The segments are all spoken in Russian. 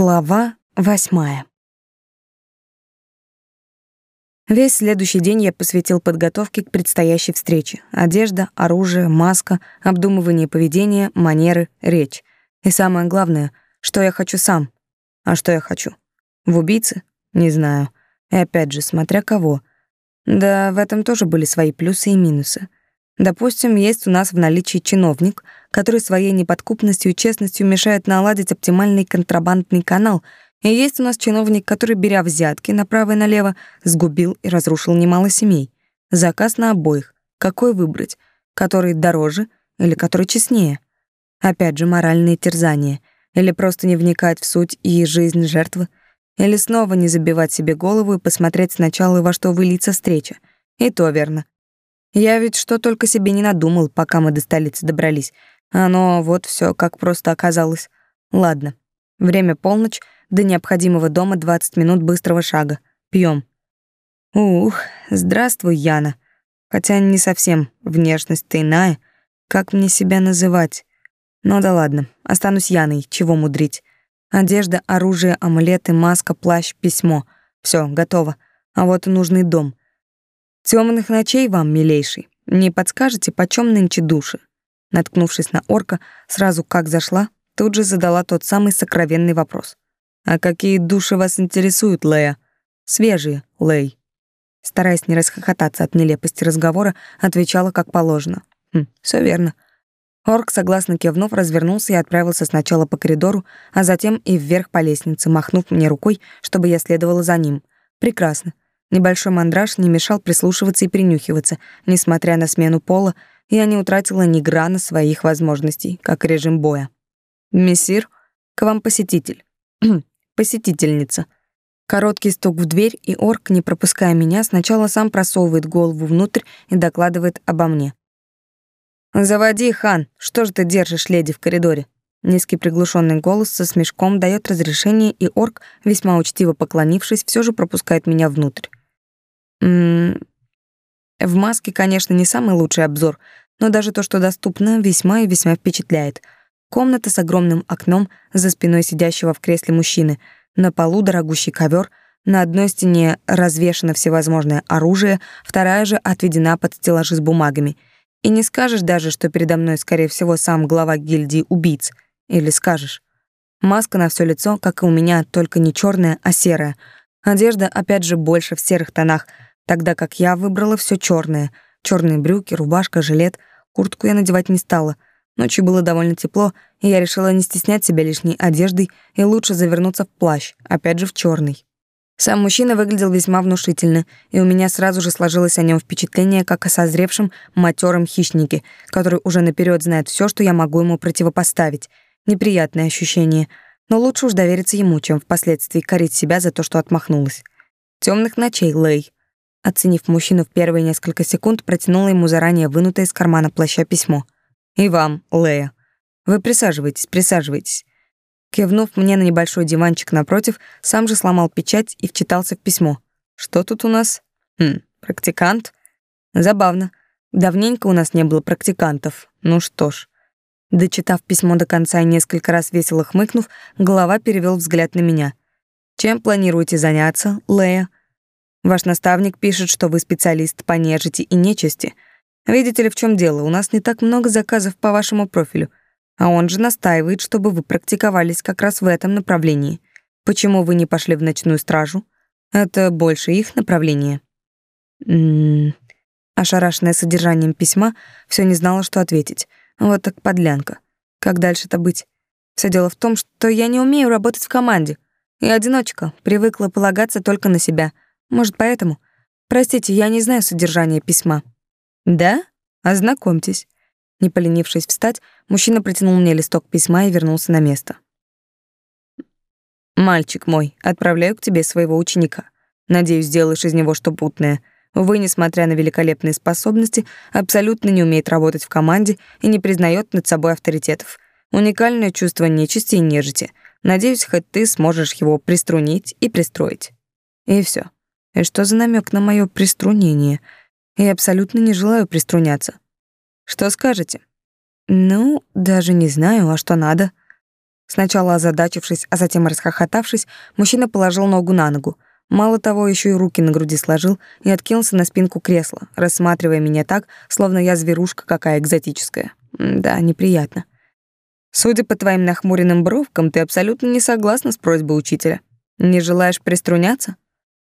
Глава восьмая. Весь следующий день я посвятил подготовке к предстоящей встрече. Одежда, оружие, маска, обдумывание поведения, манеры, речь. И самое главное, что я хочу сам. А что я хочу? В убийце? Не знаю. И опять же, смотря кого. Да, в этом тоже были свои плюсы и минусы. Допустим, есть у нас в наличии чиновник, который своей неподкупностью и честностью мешает наладить оптимальный контрабандный канал, и есть у нас чиновник, который, беря взятки направо и налево, сгубил и разрушил немало семей. Заказ на обоих. Какой выбрать? Который дороже или который честнее? Опять же, моральные терзания. Или просто не вникать в суть и жизнь жертвы. Или снова не забивать себе голову и посмотреть сначала, во что выльется встреча. И то верно. Я ведь что только себе не надумал, пока мы до столицы добрались. Оно вот все как просто оказалось. Ладно. Время полночь, до необходимого дома 20 минут быстрого шага. Пьем. Ух, здравствуй, Яна. Хотя не совсем, внешность-то иная. Как мне себя называть? Ну да ладно, останусь Яной, чего мудрить. Одежда, оружие, амулеты, маска, плащ, письмо. Все, готово. А вот и нужный дом. Темных ночей вам, милейший. Не подскажете, почем нынче души? Наткнувшись на орка, сразу как зашла, тут же задала тот самый сокровенный вопрос. «А какие души вас интересуют, Лея?» «Свежие, Лей». Стараясь не расхохотаться от нелепости разговора, отвечала как положено. «Хм, все верно». Орк, согласно кивнув, развернулся и отправился сначала по коридору, а затем и вверх по лестнице, махнув мне рукой, чтобы я следовала за ним. «Прекрасно. Небольшой мандраж не мешал прислушиваться и принюхиваться. Несмотря на смену пола, я не утратила ни грана своих возможностей, как режим боя. «Мессир, к вам посетитель». «Посетительница». Короткий стук в дверь, и орк, не пропуская меня, сначала сам просовывает голову внутрь и докладывает обо мне. «Заводи, хан, что же ты держишь леди в коридоре?» Низкий приглушенный голос со смешком дает разрешение, и орк, весьма учтиво поклонившись, все же пропускает меня внутрь. М в маске, конечно, не самый лучший обзор, но даже то, что доступно, весьма и весьма впечатляет. Комната с огромным окном за спиной сидящего в кресле мужчины, на полу дорогущий ковер, на одной стене развешано всевозможное оружие, вторая же отведена под стеллажи с бумагами. И не скажешь даже, что передо мной, скорее всего, сам глава гильдии убийц. Или скажешь. Маска на все лицо, как и у меня, только не черная, а серая. Одежда, опять же, больше в серых тонах — тогда как я выбрала все черное: черные брюки, рубашка, жилет. Куртку я надевать не стала. Ночью было довольно тепло, и я решила не стеснять себя лишней одеждой и лучше завернуться в плащ, опять же в черный. Сам мужчина выглядел весьма внушительно, и у меня сразу же сложилось о нем впечатление как о созревшем матером хищнике, который уже наперед знает все, что я могу ему противопоставить. Неприятное ощущение, но лучше уж довериться ему, чем впоследствии корить себя за то, что отмахнулась. Темных ночей, Лей. Оценив мужчину в первые несколько секунд, протянула ему заранее вынутое из кармана плаща письмо. «И вам, Лея. Вы присаживайтесь, присаживайтесь». Кивнув мне на небольшой диванчик напротив, сам же сломал печать и вчитался в письмо. «Что тут у нас? Хм, практикант? Забавно. Давненько у нас не было практикантов. Ну что ж». Дочитав письмо до конца и несколько раз весело хмыкнув, голова перевел взгляд на меня. «Чем планируете заняться, Лея?» Ваш наставник пишет, что вы специалист по нежити и нечисти. Видите ли, в чем дело? У нас не так много заказов по вашему профилю, а он же настаивает, чтобы вы практиковались как раз в этом направлении. Почему вы не пошли в ночную стражу? Это больше их направление. М-м. Ошарашенная содержанием письма, все не знала, что ответить. Вот так подлянка. Как дальше-то быть? Все дело в том, что я не умею работать в команде. Я одиночка, привыкла полагаться только на себя — может, поэтому? Простите, я не знаю содержания письма. Да? Ознакомьтесь. Не поленившись встать, мужчина протянул мне листок письма и вернулся на место. Мальчик мой, отправляю к тебе своего ученика. Надеюсь, сделаешь из него что путное. Вы, несмотря на великолепные способности, абсолютно не умеет работать в команде и не признает над собой авторитетов. Уникальное чувство нечисти и нежити. Надеюсь, хоть ты сможешь его приструнить и пристроить. И все. И что за намек на мое приструнение? Я абсолютно не желаю приструняться. Что скажете? Ну, даже не знаю, а что надо? Сначала озадачившись, а затем расхохотавшись, мужчина положил ногу на ногу. Мало того, еще и руки на груди сложил и откинулся на спинку кресла, рассматривая меня так, словно я зверушка какая экзотическая. Да, неприятно. Судя по твоим нахмуренным бровкам, ты абсолютно не согласна с просьбой учителя. Не желаешь приструняться?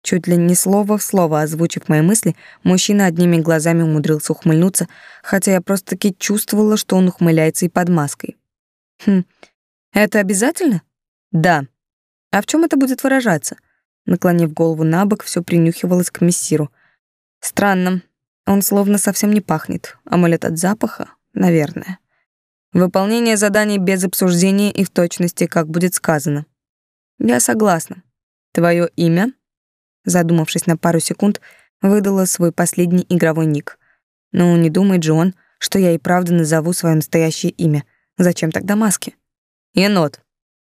Чуть ли не слово в слово озвучив мои мысли, мужчина одними глазами умудрился ухмыльнуться, хотя я просто-таки чувствовала, что он ухмыляется и под маской. Хм, это обязательно? Да. А в чем это будет выражаться? Наклонив голову на бок, все принюхивалось к мессиру. Странно. Он словно совсем не пахнет. Амулет от запаха? Наверное. Выполнение заданий без обсуждения и в точности, как будет сказано. Я согласна. Твое имя? Задумавшись на пару секунд, выдала свой последний игровой ник. Ну, не думает же он, что я и правда назову свое настоящее имя. Зачем тогда маски? Енот.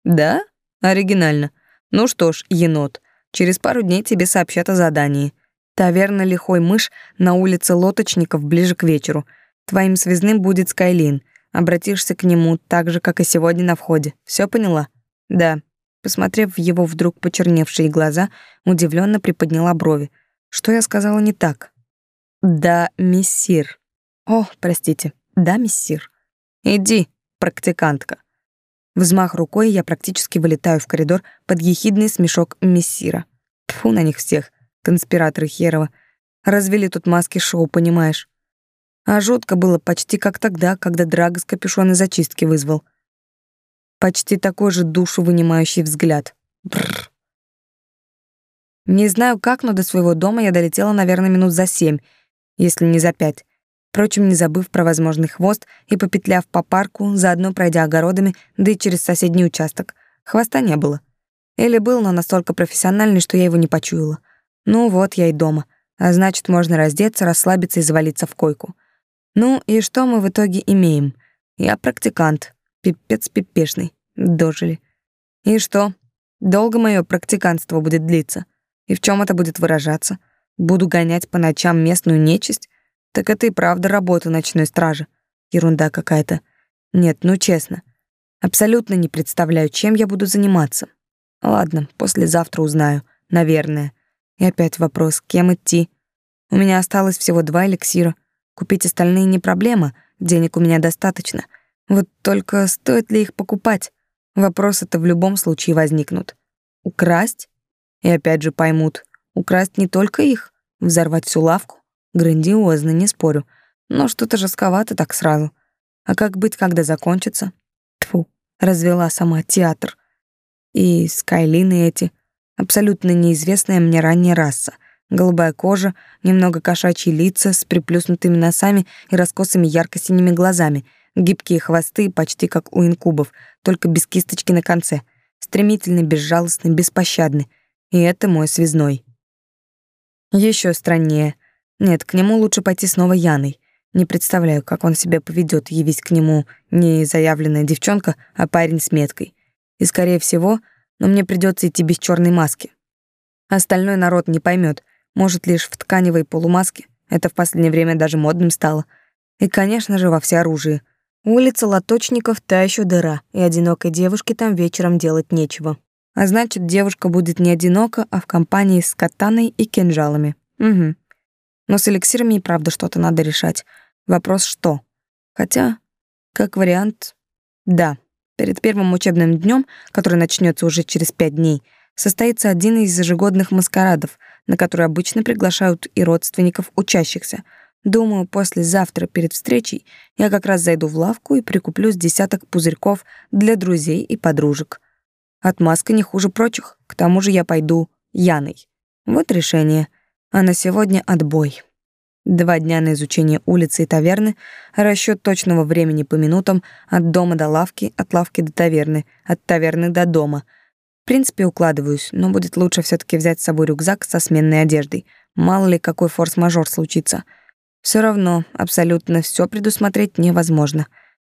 Да? Оригинально. Ну что ж, енот, через пару дней тебе сообщат о задании. Таверна Лихой мышь на улице Лоточников ближе к вечеру. Твоим связным будет Скайлин. Обратишься к нему так же, как и сегодня на входе. Все поняла? Да. Посмотрев в его вдруг почерневшие глаза, удивленно приподняла брови. Что я сказала не так? Да, миссир. О, простите. Да, миссир. Иди, практикантка. Взмах рукой, я практически вылетаю в коридор под ехидный смешок мессира. Тьфу на них всех, конспираторы херова. Развели тут маски шоу, понимаешь? А жутко было почти как тогда, когда Драго с капюшона зачистки вызвал. Почти такой же душу вынимающий взгляд. Бррр. Не знаю как, но до своего дома я долетела, наверное, минут за семь, если не за пять впрочем, не забыв про возможный хвост и попетляв по парку, заодно пройдя огородами, да и через соседний участок. Хвоста не было. Или был, но настолько профессиональный, что я его не почуяла. Ну вот, я и дома. А значит, можно раздеться, расслабиться и завалиться в койку. Ну и что мы в итоге имеем? Я практикант. Пипец пипешный. Дожили. И что? Долго мое практиканство будет длиться? И в чем это будет выражаться? Буду гонять по ночам местную нечисть? Так это и правда работа ночной стражи. Ерунда какая-то. Нет, ну честно. Абсолютно не представляю, чем я буду заниматься. Ладно, послезавтра узнаю, наверное. И опять вопрос, кем идти? У меня осталось всего два эликсира. Купить остальные не проблема, денег у меня достаточно. Вот только стоит ли их покупать? Вопросы-то в любом случае возникнут. Украсть? И опять же поймут, украсть не только их, взорвать всю лавку. Грандиозно, не спорю. Но что-то жестковато так сразу. А как быть, когда закончится? Тфу, развела сама театр. И скайлины эти. Абсолютно неизвестная мне ранняя раса. Голубая кожа, немного кошачьи лица с приплюснутыми носами и раскосыми ярко-синими глазами, гибкие хвосты, почти как у инкубов, только без кисточки на конце. Стремительный, безжалостный, беспощадный. И это мой связной. Еще страннее — нет, к нему лучше пойти снова Яной. Не представляю, как он себя поведет, явись к нему не заявленная девчонка, а парень с меткой. И, скорее всего, но мне придется идти без черной маски. Остальной народ не поймет, может, лишь в тканевой полумаске. Это в последнее время даже модным стало. И, конечно же, во всеоружии. Улица Лоточников — та еще дыра, и одинокой девушке там вечером делать нечего. А значит, девушка будет не одинока, а в компании с катаной и кинжалами. Угу. Но с эликсирами и правда что-то надо решать. Вопрос что? Хотя, как вариант, да. Перед первым учебным днем, который начнется уже через пять дней, состоится один из ежегодных маскарадов, на который обычно приглашают и родственников учащихся. Думаю, послезавтра перед встречей я как раз зайду в лавку и прикуплю с десяток пузырьков для друзей и подружек. Отмазка не хуже прочих, к тому же я пойду Яной. Вот решение а на сегодня отбой. Два дня на изучение улицы и таверны, расчет точного времени по минутам от дома до лавки, от лавки до таверны, от таверны до дома. В принципе, укладываюсь, но будет лучше все таки взять с собой рюкзак со сменной одеждой. Мало ли какой форс-мажор случится. Все равно абсолютно все предусмотреть невозможно.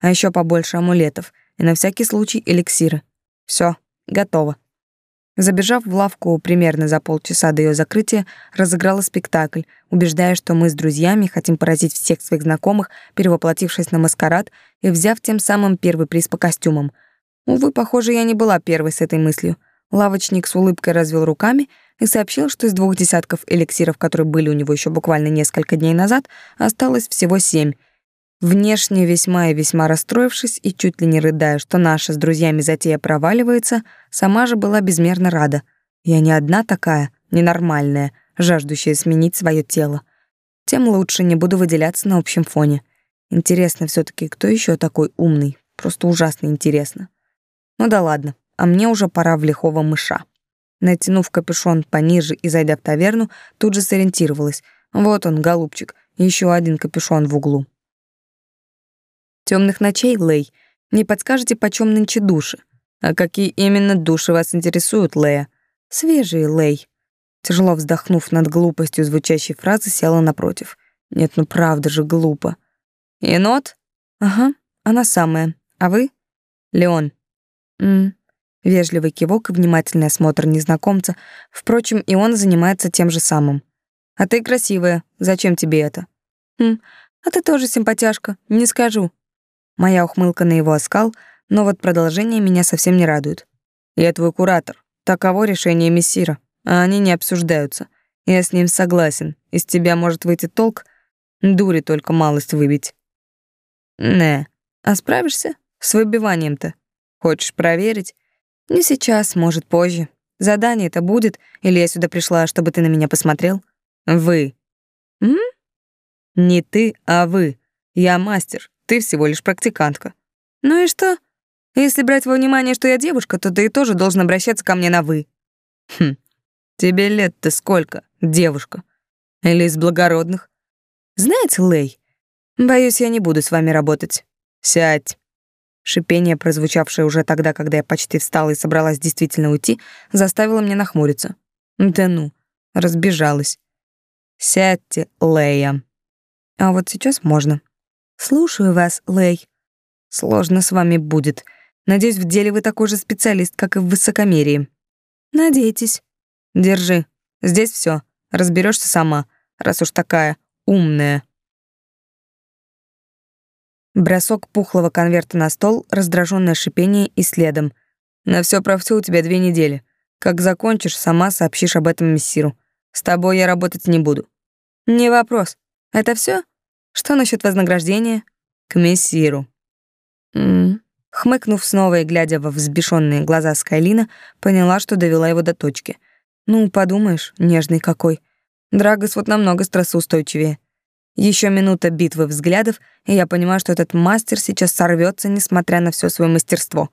А еще побольше амулетов и на всякий случай эликсиры. Все, готово. Забежав в лавку примерно за полчаса до ее закрытия, разыграла спектакль, убеждая, что мы с друзьями хотим поразить всех своих знакомых, перевоплотившись на маскарад и взяв тем самым первый приз по костюмам. Увы, похоже, я не была первой с этой мыслью. Лавочник с улыбкой развел руками и сообщил, что из двух десятков эликсиров, которые были у него еще буквально несколько дней назад, осталось всего семь. Внешне весьма и весьма расстроившись и чуть ли не рыдая, что наша с друзьями затея проваливается, сама же была безмерно рада. Я не одна такая, ненормальная, жаждущая сменить свое тело. Тем лучше не буду выделяться на общем фоне. Интересно все таки кто еще такой умный? Просто ужасно интересно. Ну да ладно, а мне уже пора в лихого мыша. Натянув капюшон пониже и зайдя в таверну, тут же сориентировалась. Вот он, голубчик, еще один капюшон в углу. Темных ночей, Лей, не подскажете, почем нынче души? А какие именно души вас интересуют, Лея? Свежие, Лей. Тяжело вздохнув над глупостью звучащей фразы, села напротив. Нет, ну правда же глупо. Енот? Ага, она самая. А вы? Леон. М. Вежливый кивок и внимательный осмотр незнакомца. Впрочем, и он занимается тем же самым. А ты красивая. Зачем тебе это? Хм. А ты тоже симпатяшка. Не скажу. Моя ухмылка на его оскал, но вот продолжение меня совсем не радует. Я твой куратор. Таково решение мессира, а они не обсуждаются. Я с ним согласен. Из тебя может выйти толк, дури только малость выбить. Не. А справишься? С выбиванием-то? Хочешь проверить? Не сейчас, может, позже. Задание это будет, или я сюда пришла, чтобы ты на меня посмотрел? Вы. М? Не ты, а вы. Я мастер, ты всего лишь практикантка. Ну и что? Если брать во внимание, что я девушка, то ты тоже должен обращаться ко мне на «вы». Хм, тебе лет-то сколько, девушка? Или из благородных? Знаете, Лей, боюсь, я не буду с вами работать. Сядь. Шипение, прозвучавшее уже тогда, когда я почти встала и собралась действительно уйти, заставило меня нахмуриться. Да ну, разбежалась. Сядьте, Лея. А вот сейчас можно. Слушаю вас, Лей. Сложно с вами будет. Надеюсь, в деле вы такой же специалист, как и в высокомерии. Надейтесь. Держи. Здесь все. Разберешься сама, раз уж такая умная. Бросок пухлого конверта на стол, раздраженное шипение и следом. «На все про все у тебя две недели. Как закончишь, сама сообщишь об этом мессиру. С тобой я работать не буду». «Не вопрос. Это все? Что насчет вознаграждения?» «К мессиру». М -м. Хмыкнув снова и глядя во взбешенные глаза Скайлина, поняла, что довела его до точки. «Ну, подумаешь, нежный какой. Драгос вот намного стрессоустойчивее. Еще минута битвы взглядов, и я понимаю, что этот мастер сейчас сорвется, несмотря на все свое мастерство.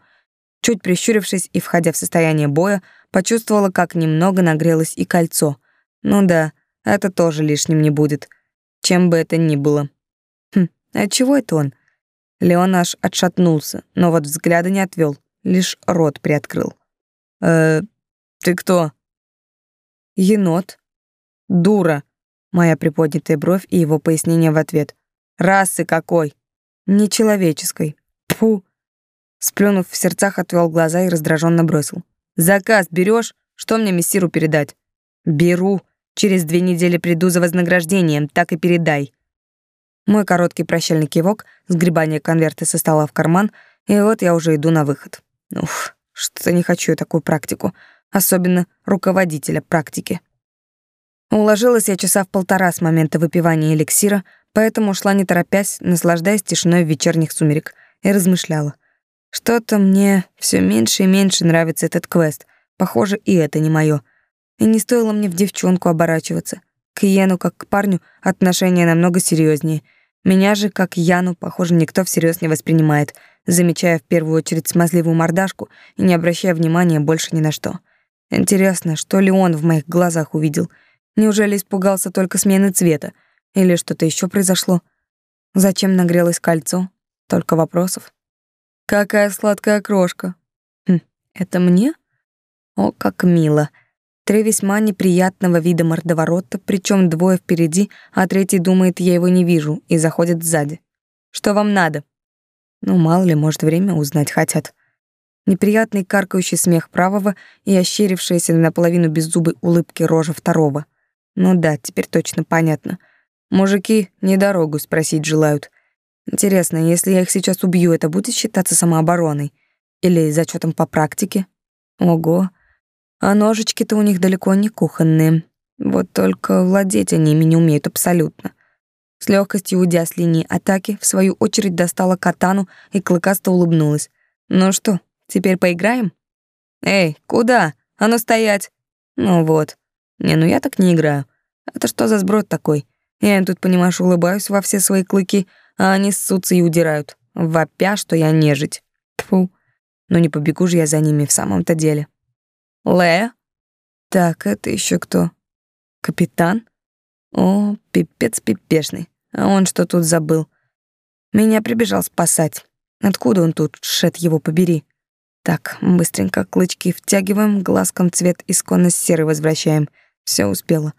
Чуть прищурившись и входя в состояние боя, почувствовала, как немного нагрелось и кольцо. Ну да, это тоже лишним не будет. Чем бы это ни было. Хм, а чего это он? Леон аж отшатнулся, но вот взгляда не отвел, лишь рот приоткрыл. «Э, ты кто?» «Енот». «Дура», Моя приподнятая бровь и его пояснение в ответ. «Расы какой?» «Нечеловеческой». Фу. Сплюнув в сердцах, отвел глаза и раздраженно бросил. «Заказ берешь? Что мне мессиру передать?» «Беру. Через две недели приду за вознаграждением, так и передай». Мой короткий прощальный кивок, сгребание конверта со стола в карман, и вот я уже иду на выход. Уф, что-то не хочу я такую практику, особенно руководителя практики. Уложилась я часа в полтора с момента выпивания эликсира, поэтому шла не торопясь, наслаждаясь тишиной вечерних сумерек, и размышляла. Что-то мне все меньше и меньше нравится этот квест. Похоже, и это не мое. И не стоило мне в девчонку оборачиваться. К Йену, как к парню, отношения намного серьезнее. Меня же, как Яну, похоже, никто всерьез не воспринимает, замечая в первую очередь смазливую мордашку и не обращая внимания больше ни на что. Интересно, что ли он в моих глазах увидел — Неужели испугался только смены цвета? Или что-то еще произошло? Зачем нагрелось кольцо? Только вопросов. Какая сладкая крошка. Хм, это мне? О, как мило. Три весьма неприятного вида мордоворота, причем двое впереди, а третий думает, я его не вижу, и заходит сзади. Что вам надо? Ну, мало ли, может, время узнать хотят. Неприятный каркающий смех правого и ощерившаяся наполовину беззубой улыбки рожа второго — ну да, теперь точно понятно. Мужики не дорогу спросить желают. Интересно, если я их сейчас убью, это будет считаться самообороной? Или зачетом по практике? Ого. А ножички-то у них далеко не кухонные. Вот только владеть они ими не умеют абсолютно. С легкостью уйдя с линии атаки, в свою очередь достала катану и клыкасто улыбнулась. «Ну что, теперь поиграем?» «Эй, куда? А ну стоять!» «Ну вот. Не, ну я так не играю. Это что за сброд такой? Я им тут, понимаешь, улыбаюсь во все свои клыки, а они ссутся и удирают, вопя, что я нежить. Тфу. Но не побегу же я за ними в самом-то деле. Лея? Так, это еще кто? Капитан? О, пипец пипешный. А он что тут забыл? Меня прибежал спасать. Откуда он тут, шет его побери? Так, быстренько клычки втягиваем, глазком цвет исконно серый возвращаем. Все успела.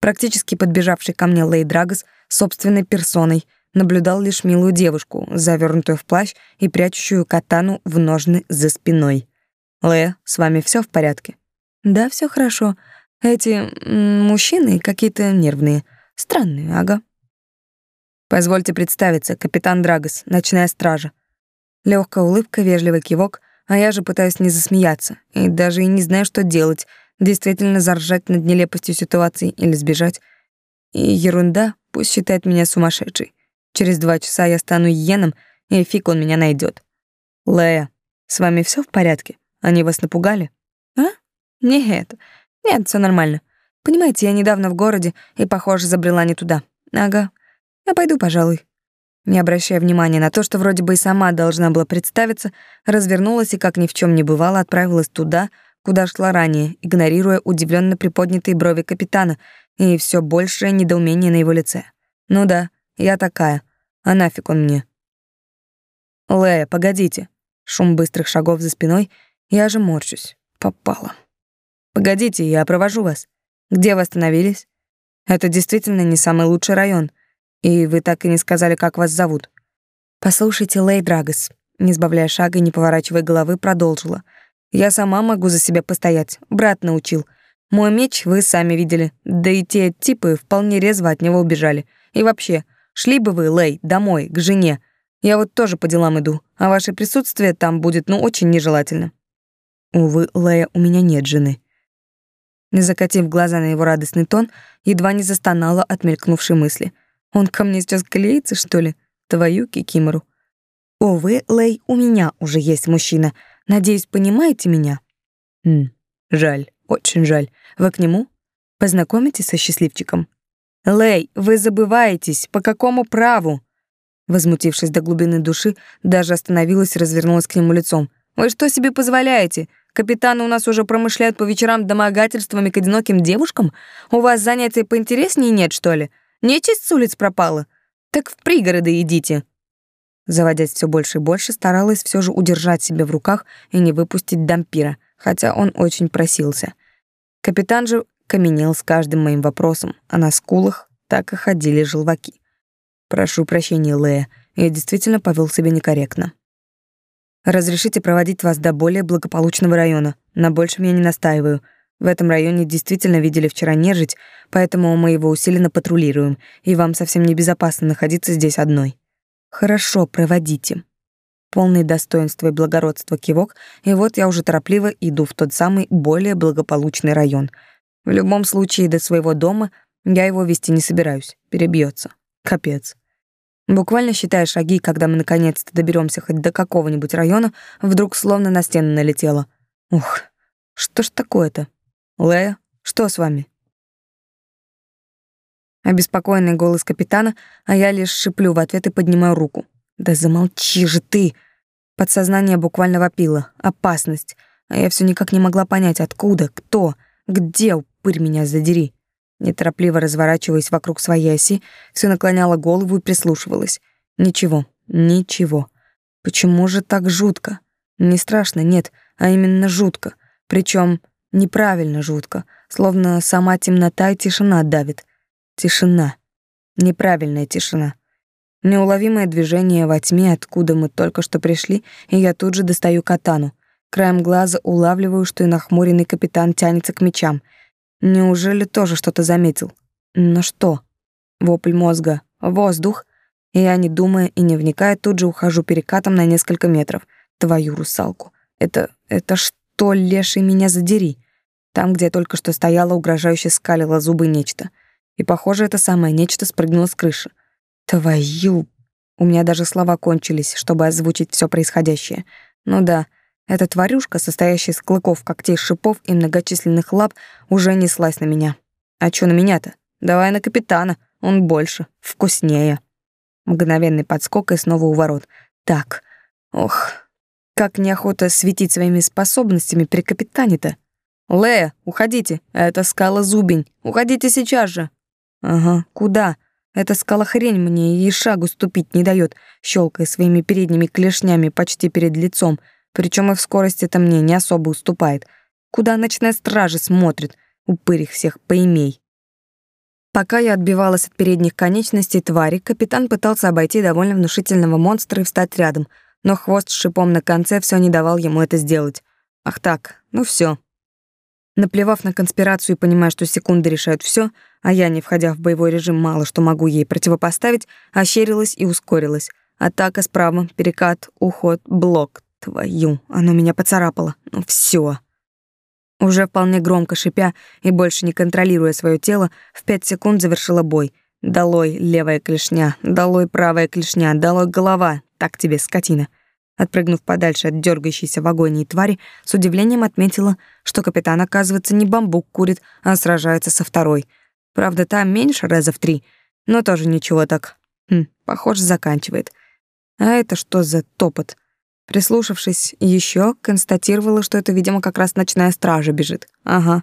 Практически подбежавший ко мне Лей Драгос собственной персоной наблюдал лишь милую девушку, завернутую в плащ и прячущую катану в ножны за спиной. «Лея, с вами все в порядке?» «Да, все хорошо. Эти мужчины какие-то нервные. Странные, ага». «Позвольте представиться, капитан Драгос, ночная стража». Легкая улыбка, вежливый кивок, а я же пытаюсь не засмеяться, и даже и не знаю, что делать, действительно заржать над нелепостью ситуации или сбежать. И ерунда, пусть считает меня сумасшедшей. Через два часа я стану иеном, и фиг он меня найдет. Лея, с вами все в порядке? Они вас напугали? А? Нет, нет, все нормально. Понимаете, я недавно в городе и, похоже, забрела не туда. Ага, я пойду, пожалуй. Не обращая внимания на то, что вроде бы и сама должна была представиться, развернулась и, как ни в чем не бывало, отправилась туда, куда шла ранее, игнорируя удивленно приподнятые брови капитана и все большее недоумение на его лице. «Ну да, я такая. А нафиг он мне?» «Лея, погодите». Шум быстрых шагов за спиной, я же морщусь. Попала. «Погодите, я провожу вас. Где вы остановились? Это действительно не самый лучший район. И вы так и не сказали, как вас зовут». «Послушайте, Лей Драгос», не сбавляя шага и не поворачивая головы, продолжила — я сама могу за себя постоять. Брат научил. Мой меч вы сами видели. Да и те типы вполне резво от него убежали. И вообще, шли бы вы, Лей, домой, к жене. Я вот тоже по делам иду, а ваше присутствие там будет, ну, очень нежелательно. Увы, Лея, у меня нет жены. Не закатив глаза на его радостный тон, едва не застонала от мелькнувшей мысли. Он ко мне сейчас клеится, что ли? Твою кикимору. Увы, Лей, у меня уже есть мужчина — Надеюсь, понимаете меня? Хм, жаль, очень жаль. Вы к нему? Познакомитесь со счастливчиком? Лей, вы забываетесь. По какому праву? Возмутившись до глубины души, даже остановилась и развернулась к нему лицом. Вы что себе позволяете? Капитаны у нас уже промышляют по вечерам домогательствами к одиноким девушкам? У вас занятий поинтереснее нет, что ли? Нечисть с улиц пропала? Так в пригороды идите. Заводясь все больше и больше, старалась все же удержать себя в руках и не выпустить дампира, хотя он очень просился. Капитан же каменел с каждым моим вопросом, а на скулах так и ходили желваки. «Прошу прощения, Лея, я действительно повел себя некорректно. Разрешите проводить вас до более благополучного района. На большем я не настаиваю. В этом районе действительно видели вчера нежить, поэтому мы его усиленно патрулируем, и вам совсем небезопасно находиться здесь одной». Хорошо, проводите. Полный достоинства и благородства кивок, и вот я уже торопливо иду в тот самый более благополучный район. В любом случае до своего дома я его вести не собираюсь, перебьется. Капец. Буквально считая шаги, когда мы наконец-то доберемся хоть до какого-нибудь района, вдруг словно на стену налетело. Ух, что ж такое-то? Лея, что с вами? Обеспокоенный голос капитана, а я лишь шиплю в ответ и поднимаю руку. «Да замолчи же ты!» Подсознание буквально вопило. Опасность. А я все никак не могла понять, откуда, кто, где, упырь меня задери. Неторопливо разворачиваясь вокруг своей оси, все наклоняла голову и прислушивалась. Ничего, ничего. Почему же так жутко? Не страшно, нет, а именно жутко. Причем неправильно жутко, словно сама темнота и тишина давит. Тишина. Неправильная тишина. Неуловимое движение во тьме, откуда мы только что пришли, и я тут же достаю катану. Краем глаза улавливаю, что и нахмуренный капитан тянется к мечам. Неужели тоже что-то заметил? Но что? Вопль мозга. Воздух. И я, не думая и не вникая, тут же ухожу перекатом на несколько метров. твою русалку. Это... это что, леший, меня задери? Там, где я только что стояла, угрожающе скалила зубы нечто. И, похоже, это самое нечто спрыгнуло с крыши. Твою... У меня даже слова кончились, чтобы озвучить все происходящее. Ну да, эта тварюшка, состоящая из клыков, когтей, шипов и многочисленных лап, уже неслась на меня. А чё на меня-то? Давай на капитана, он больше, вкуснее. Мгновенный подскок и снова у ворот. Так, ох, как неохота светить своими способностями при капитане-то. Лея, уходите, это скала Зубень, уходите сейчас же. Ага, куда? Эта скала хрень мне и шагу ступить не дает, щелкая своими передними клешнями почти перед лицом, причем и в скорости это мне не особо уступает. Куда ночная стража смотрит, упырь их всех поимей. Пока я отбивалась от передних конечностей твари, капитан пытался обойти довольно внушительного монстра и встать рядом, но хвост с шипом на конце все не давал ему это сделать. Ах так, ну все. Наплевав на конспирацию и понимая, что секунды решают все, а я, не входя в боевой режим, мало что могу ей противопоставить, ощерилась и ускорилась. Атака справа, перекат, уход, блок. Твою, оно меня поцарапало. Ну все. Уже вполне громко шипя и больше не контролируя свое тело, в пять секунд завершила бой. Долой левая клешня, долой правая клешня, долой голова. Так тебе, скотина. Отпрыгнув подальше от дергающейся в агонии твари, с удивлением отметила, что капитан, оказывается, не бамбук курит, а сражается со второй. Правда, там меньше раза в три, но тоже ничего так. Хм, похоже, заканчивает. А это что за топот? Прислушавшись еще, констатировала, что это, видимо, как раз ночная стража бежит. Ага.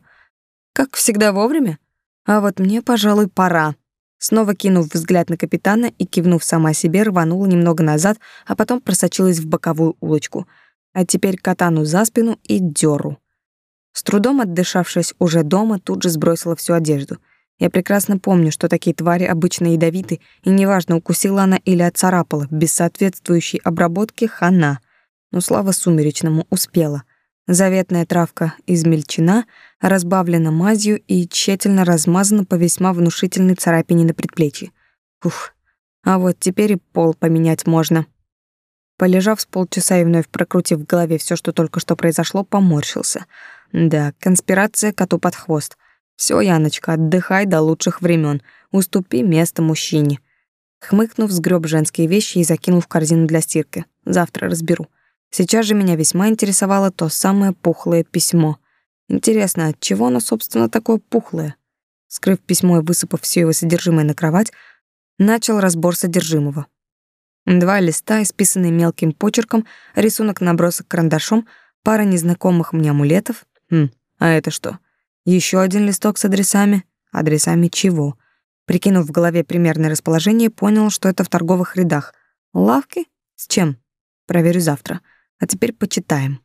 Как всегда вовремя? А вот мне, пожалуй, пора. Снова кинув взгляд на капитана и кивнув сама себе, рванула немного назад, а потом просочилась в боковую улочку. А теперь катану за спину и дёру. С трудом отдышавшись уже дома, тут же сбросила всю одежду. Я прекрасно помню, что такие твари обычно ядовиты, и неважно, укусила она или отцарапала, без соответствующей обработки хана но слава сумеречному успела. Заветная травка измельчена, разбавлена мазью и тщательно размазана по весьма внушительной царапине на предплечье. Ух, а вот теперь и пол поменять можно. Полежав с полчаса и вновь прокрутив в голове все, что только что произошло, поморщился. Да, конспирация коту под хвост. Все, Яночка, отдыхай до лучших времен, уступи место мужчине. Хмыкнув, сгреб женские вещи и закинул в корзину для стирки. Завтра разберу. Сейчас же меня весьма интересовало то самое пухлое письмо. Интересно, от чего оно, собственно, такое пухлое? Скрыв письмо и высыпав все его содержимое на кровать, начал разбор содержимого. Два листа, исписанные мелким почерком, рисунок набросок карандашом, пара незнакомых мне амулетов. Хм, а это что? Еще один листок с адресами. Адресами чего? Прикинув в голове примерное расположение, понял, что это в торговых рядах. Лавки? С чем? Проверю завтра. А теперь почитаем.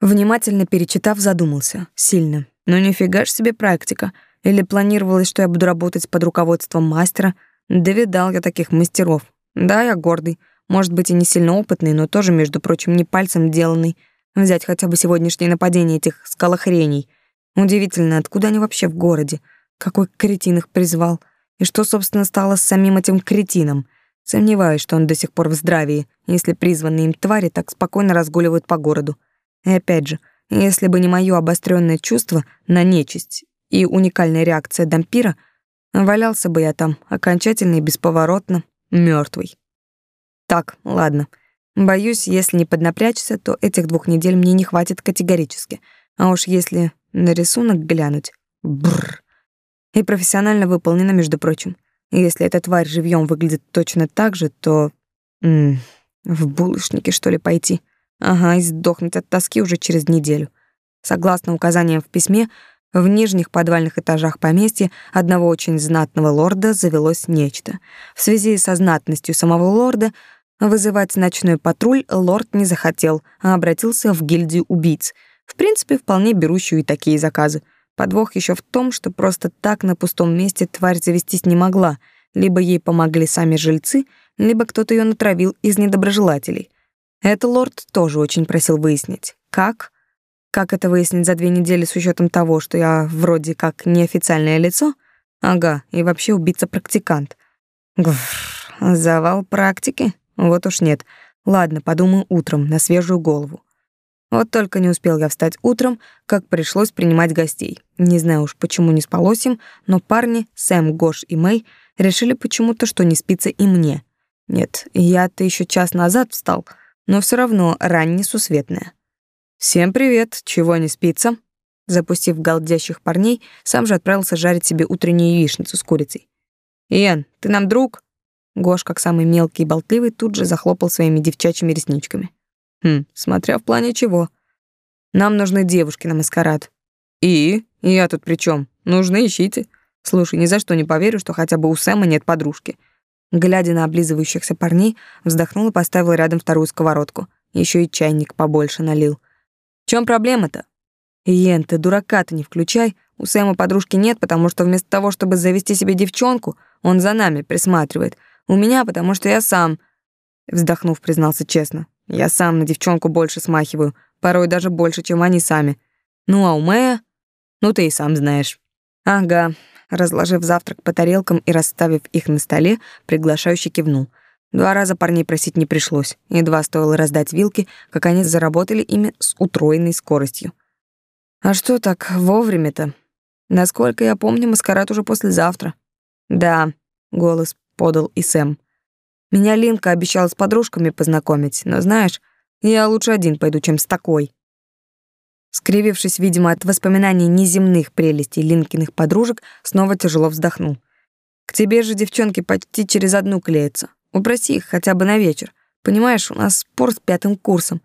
Внимательно перечитав, задумался. Сильно. Ну нифига ж себе практика. Или планировалось, что я буду работать под руководством мастера. Да видал я таких мастеров. Да, я гордый. Может быть, и не сильно опытный, но тоже, между прочим, не пальцем деланный. Взять хотя бы сегодняшнее нападение этих скалохреней. Удивительно, откуда они вообще в городе? Какой кретин их призвал? И что, собственно, стало с самим этим кретином? Сомневаюсь, что он до сих пор в здравии, если призванные им твари так спокойно разгуливают по городу. И опять же, если бы не мое обостренное чувство на нечисть и уникальная реакция дампира, валялся бы я там окончательно и бесповоротно мертвый. Так, ладно. Боюсь, если не поднапрячься, то этих двух недель мне не хватит категорически. А уж если на рисунок глянуть... Бррр. И профессионально выполнено, между прочим. Если эта тварь живьем выглядит точно так же, то... М -м, в булочники, что ли, пойти? Ага, и сдохнуть от тоски уже через неделю. Согласно указаниям в письме, в нижних подвальных этажах поместья одного очень знатного лорда завелось нечто. В связи со знатностью самого лорда вызывать ночной патруль лорд не захотел, а обратился в гильдию убийц. В принципе, вполне берущую и такие заказы. Подвох еще в том, что просто так на пустом месте тварь завестись не могла. Либо ей помогли сами жильцы, либо кто-то ее натравил из недоброжелателей. Это лорд тоже очень просил выяснить. Как? Как это выяснить за две недели с учетом того, что я вроде как неофициальное лицо? Ага, и вообще убийца-практикант. Гф, завал практики? Вот уж нет. Ладно, подумаю утром, на свежую голову. Вот только не успел я встать утром, как пришлось принимать гостей. Не знаю уж, почему не спалось им, но парни, Сэм, Гош и Мэй, решили почему-то, что не спится и мне. Нет, я-то еще час назад встал, но все равно рань несусветная. «Всем привет, чего не спится?» Запустив голдящих парней, сам же отправился жарить себе утреннюю яичницу с курицей. «Иэн, ты нам друг?» Гош, как самый мелкий и болтливый, тут же захлопал своими девчачьими ресничками. «Хм, смотря в плане чего. Нам нужны девушки на маскарад». «И? Я тут при чем? Нужны, ищите. Слушай, ни за что не поверю, что хотя бы у Сэма нет подружки». Глядя на облизывающихся парней, вздохнул и поставил рядом вторую сковородку. Еще и чайник побольше налил. «В чем проблема-то?» «Иен, ты дурака-то не включай. У Сэма подружки нет, потому что вместо того, чтобы завести себе девчонку, он за нами присматривает. У меня, потому что я сам...» Вздохнув, признался честно. «Я сам на девчонку больше смахиваю, порой даже больше, чем они сами. Ну а у Мэя... Ну ты и сам знаешь». «Ага». Разложив завтрак по тарелкам и расставив их на столе, приглашающий кивнул. Два раза парней просить не пришлось. Едва стоило раздать вилки, как они заработали ими с утроенной скоростью. «А что так вовремя-то? Насколько я помню, маскарад уже послезавтра». «Да», — голос подал и Сэм. Меня Линка обещала с подружками познакомить, но знаешь, я лучше один пойду, чем с такой. Скривившись, видимо, от воспоминаний неземных прелестей Линкиных подружек, снова тяжело вздохнул. К тебе же девчонки почти через одну клеятся. Упроси их хотя бы на вечер. Понимаешь, у нас спор с пятым курсом.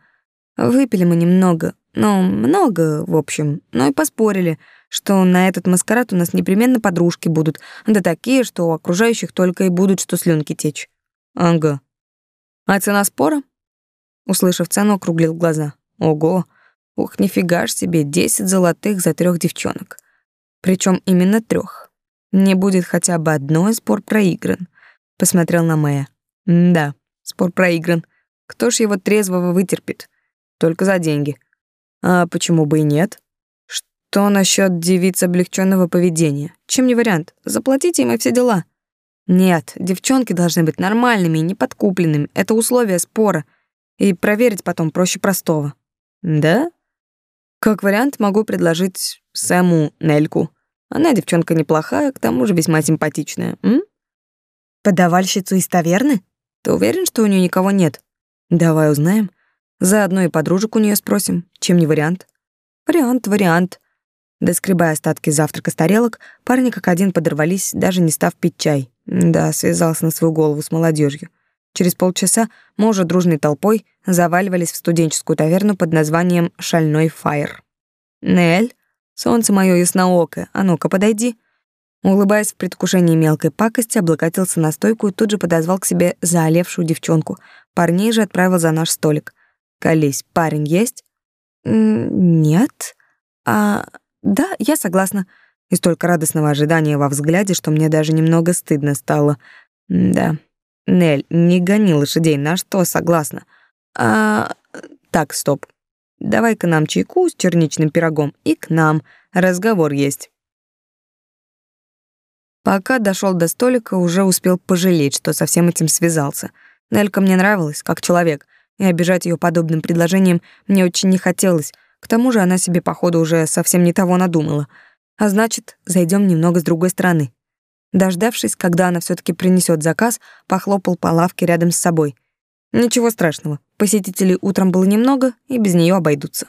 Выпили мы немного, ну, много, в общем, но и поспорили — что на этот маскарад у нас непременно подружки будут, да такие, что у окружающих только и будут что слюнки течь. Ага. А цена спора? Услышав цену, округлил глаза. Ого, ух, нифига ж себе, десять золотых за трех девчонок. Причем именно трех. Не будет хотя бы одной, спор проигран. Посмотрел на Мэя. Да, спор проигран. Кто ж его трезвого вытерпит? Только за деньги. А почему бы и нет? То насчет девиц облегченного поведения. Чем не вариант? Заплатите им и все дела. Нет, девчонки должны быть нормальными и неподкупленными. Это условие спора. И проверить потом проще простого. Да? Как вариант могу предложить Сэму Нельку. Она девчонка неплохая, к тому же весьма симпатичная. М? Подавальщицу из таверны? Ты уверен, что у нее никого нет? Давай узнаем. Заодно и подружек у нее спросим. Чем не вариант? Вариант, вариант. Доскребая остатки завтрака с тарелок, парни как один подорвались, даже не став пить чай. Да, связался на свою голову с молодежью. Через полчаса мы уже дружной толпой заваливались в студенческую таверну под названием «Шальной фаер». «Нель, солнце мое ясноокое, а ну-ка подойди». Улыбаясь в предвкушении мелкой пакости, облокотился на стойку и тут же подозвал к себе заолевшую девчонку. Парней же отправил за наш столик. «Колись, парень есть?» «Нет. А да, я согласна. И столько радостного ожидания во взгляде, что мне даже немного стыдно стало. Да. Нель, не гони лошадей, на что согласна? А... Так, стоп. давай к нам чайку с черничным пирогом и к нам. Разговор есть. Пока дошел до столика, уже успел пожалеть, что со всем этим связался. Нелька мне нравилась, как человек, и обижать ее подобным предложением мне очень не хотелось — к тому же она себе, походу, уже совсем не того надумала. А значит, зайдем немного с другой стороны. Дождавшись, когда она все таки принесет заказ, похлопал по лавке рядом с собой. Ничего страшного, посетителей утром было немного, и без нее обойдутся.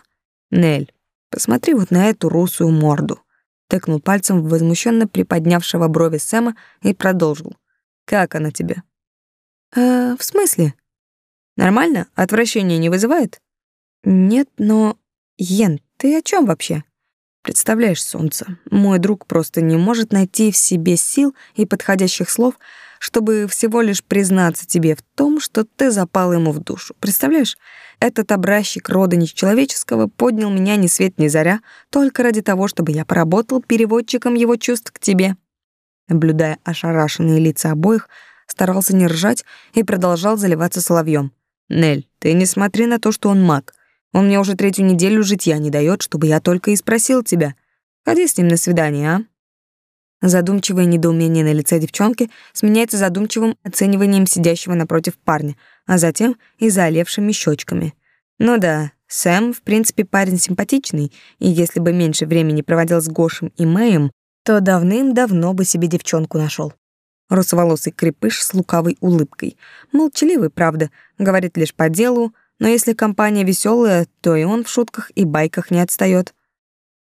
Нель, посмотри вот на эту русую морду. Тыкнул пальцем в возмущенно приподнявшего брови Сэма и продолжил. Как она тебе? Э, в смысле? Нормально? Отвращение не вызывает? Нет, но Йен, ты о чем вообще? Представляешь, солнце, мой друг просто не может найти в себе сил и подходящих слов, чтобы всего лишь признаться тебе в том, что ты запал ему в душу. Представляешь, этот образчик рода нечеловеческого поднял меня ни свет ни заря только ради того, чтобы я поработал переводчиком его чувств к тебе. Наблюдая ошарашенные лица обоих, старался не ржать и продолжал заливаться соловьем. «Нель, ты не смотри на то, что он маг. Он мне уже третью неделю житья не дает, чтобы я только и спросил тебя. Ходи с ним на свидание, а? Задумчивое недоумение на лице девчонки сменяется задумчивым оцениванием сидящего напротив парня, а затем и заолевшими щечками. Ну да, Сэм, в принципе, парень симпатичный, и если бы меньше времени проводил с Гошем и Мэем, то давным-давно бы себе девчонку нашел. Русоволосый крепыш с лукавой улыбкой. Молчаливый, правда, говорит лишь по делу, но если компания веселая, то и он в шутках и байках не отстает.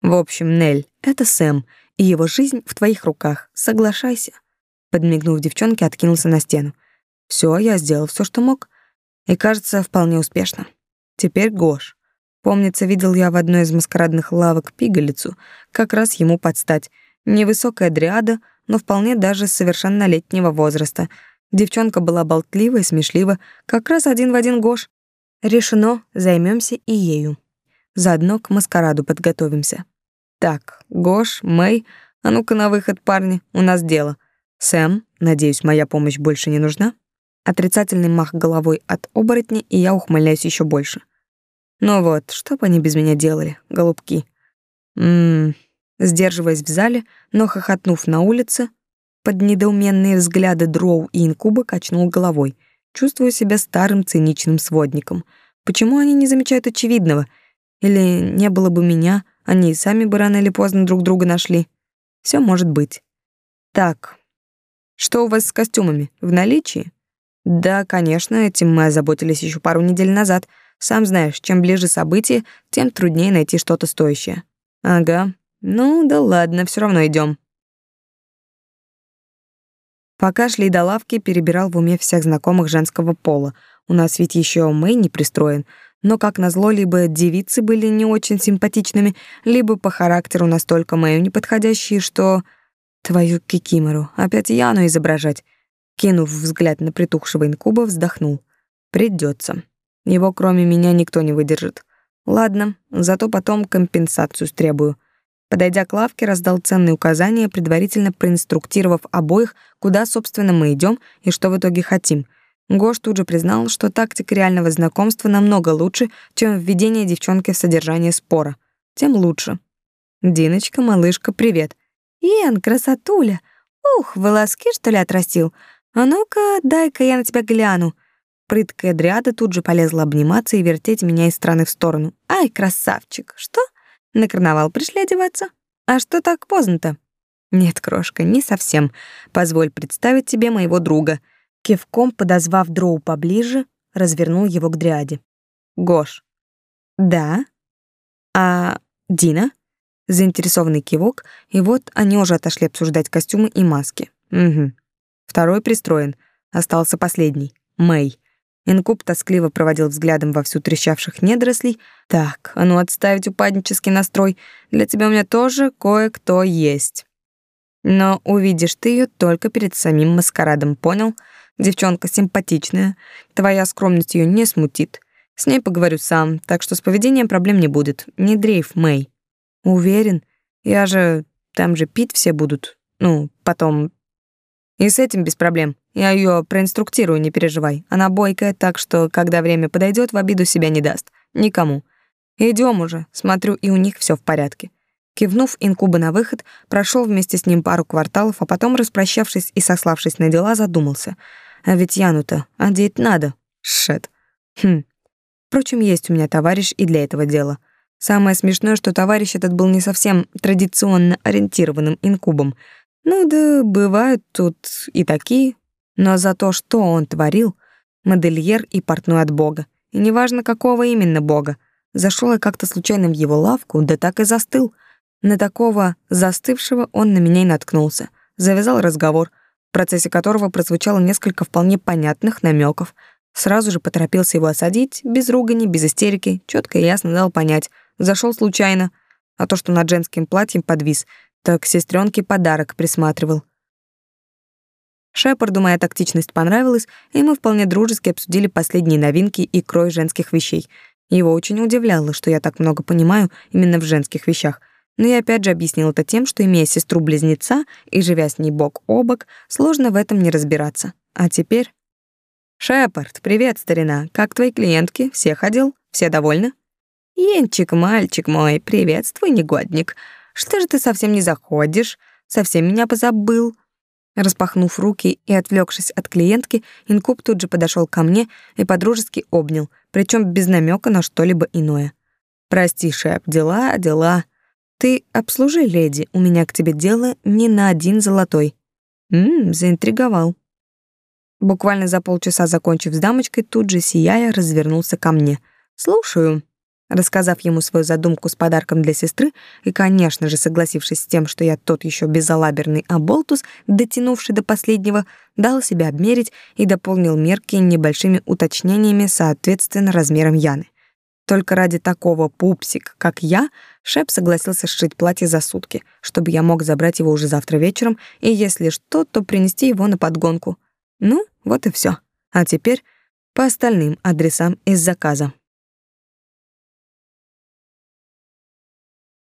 В общем, Нель, это Сэм, и его жизнь в твоих руках. Соглашайся. Подмигнув девчонке, откинулся на стену. Все, я сделал все, что мог. И, кажется, вполне успешно. Теперь Гош. Помнится, видел я в одной из маскарадных лавок пигалицу, как раз ему подстать. Невысокая дриада, но вполне даже совершеннолетнего возраста. Девчонка была болтлива и смешлива, как раз один в один Гош. Решено, займемся и ею. Заодно к маскараду подготовимся. Так, Гош, Мэй, а ну-ка на выход, парни, у нас дело. Сэм, надеюсь, моя помощь больше не нужна? Отрицательный мах головой от оборотня, и я ухмыляюсь еще больше. Ну вот, что бы они без меня делали, голубки? Ммм, сдерживаясь в зале, но хохотнув на улице, под недоуменные взгляды Дроу и Инкуба качнул головой. Чувствую себя старым циничным сводником. Почему они не замечают очевидного? Или не было бы меня, они и сами бы рано или поздно друг друга нашли. Все может быть. Так, что у вас с костюмами? В наличии? Да, конечно, этим мы озаботились еще пару недель назад — сам знаешь, чем ближе события, тем труднее найти что-то стоящее. Ага. Ну да ладно, все равно идем. Пока шли до лавки, перебирал в уме всех знакомых женского пола. У нас ведь еще не пристроен. Но, как назло, либо девицы были не очень симпатичными, либо по характеру настолько Мэю неподходящие, что... Твою кикимору, опять Яну изображать. Кинув взгляд на притухшего инкуба, вздохнул. Придется. Его кроме меня никто не выдержит. Ладно, зато потом компенсацию стребую. Подойдя к лавке, раздал ценные указания, предварительно проинструктировав обоих, куда, собственно, мы идем и что в итоге хотим. Гош тут же признал, что тактика реального знакомства намного лучше, чем введение девчонки в содержание спора. Тем лучше. «Диночка, малышка, привет». «Ен, красотуля! Ух, волоски, что ли, отрастил? А ну-ка, дай-ка я на тебя гляну». Прыткая дриада тут же полезла обниматься и вертеть меня из стороны в сторону. «Ай, красавчик! Что? На карнавал пришли одеваться? А что так поздно-то?» «Нет, крошка, не совсем. Позволь представить тебе моего друга». Кивком, подозвав дроу поближе, развернул его к дриаде. «Гош». «Да?» «А Дина?» Заинтересованный кивок, и вот они уже отошли обсуждать костюмы и маски. «Угу». Второй пристроен. Остался последний. Мэй. Инкуб тоскливо проводил взглядом во всю трещавших недорослей. «Так, а ну отставить упаднический настрой. Для тебя у меня тоже кое-кто есть». Но увидишь ты ее только перед самим маскарадом, понял? Девчонка симпатичная, твоя скромность ее не смутит. С ней поговорю сам, так что с поведением проблем не будет. Не дрейф, Мэй. Уверен? Я же... Там же пить все будут. Ну, потом... И с этим без проблем. Я ее проинструктирую, не переживай. Она бойкая, так что, когда время подойдет, в обиду себя не даст. Никому. Идем уже. Смотрю, и у них все в порядке. Кивнув инкуба на выход, прошел вместе с ним пару кварталов, а потом, распрощавшись и сославшись на дела, задумался. А ведь Яну-то одеть надо. Шет. Хм. Впрочем, есть у меня товарищ и для этого дела. Самое смешное, что товарищ этот был не совсем традиционно ориентированным инкубом. Ну да, бывают тут и такие, но за то, что он творил, модельер и портной от бога. И неважно, какого именно бога. Зашел я как-то случайно в его лавку, да так и застыл. На такого застывшего он на меня и наткнулся. Завязал разговор, в процессе которого прозвучало несколько вполне понятных намеков. Сразу же поторопился его осадить, без ругани, без истерики, четко и ясно дал понять. Зашел случайно. А то, что над женским платьем подвис, так сестренке подарок присматривал. Шепарду моя тактичность понравилась, и мы вполне дружески обсудили последние новинки и крой женских вещей. Его очень удивляло, что я так много понимаю именно в женских вещах. Но я опять же объяснил это тем, что, имея сестру-близнеца и живя с ней бок о бок, сложно в этом не разбираться. А теперь... «Шепард, привет, старина. Как твои клиентки? Все ходил? Все довольны?» «Енчик, мальчик мой, приветствуй, негодник. Что же ты совсем не заходишь? совсем меня позабыл. Распахнув руки и отвлекшись от клиентки, инкуб тут же подошел ко мне и подружески обнял, причем без намека на что-либо иное. «Прости, Шеп, дела, дела. Ты обслужи, леди, у меня к тебе дело не на один золотой». Ммм, заинтриговал. Буквально за полчаса закончив с дамочкой, тут же сияя развернулся ко мне. «Слушаю». Рассказав ему свою задумку с подарком для сестры и, конечно же, согласившись с тем, что я тот еще безалаберный оболтус, дотянувший до последнего, дал себя обмерить и дополнил мерки небольшими уточнениями соответственно размерам Яны. Только ради такого пупсик, как я, Шеп согласился сшить платье за сутки, чтобы я мог забрать его уже завтра вечером и, если что, то принести его на подгонку. Ну, вот и все. А теперь по остальным адресам из заказа.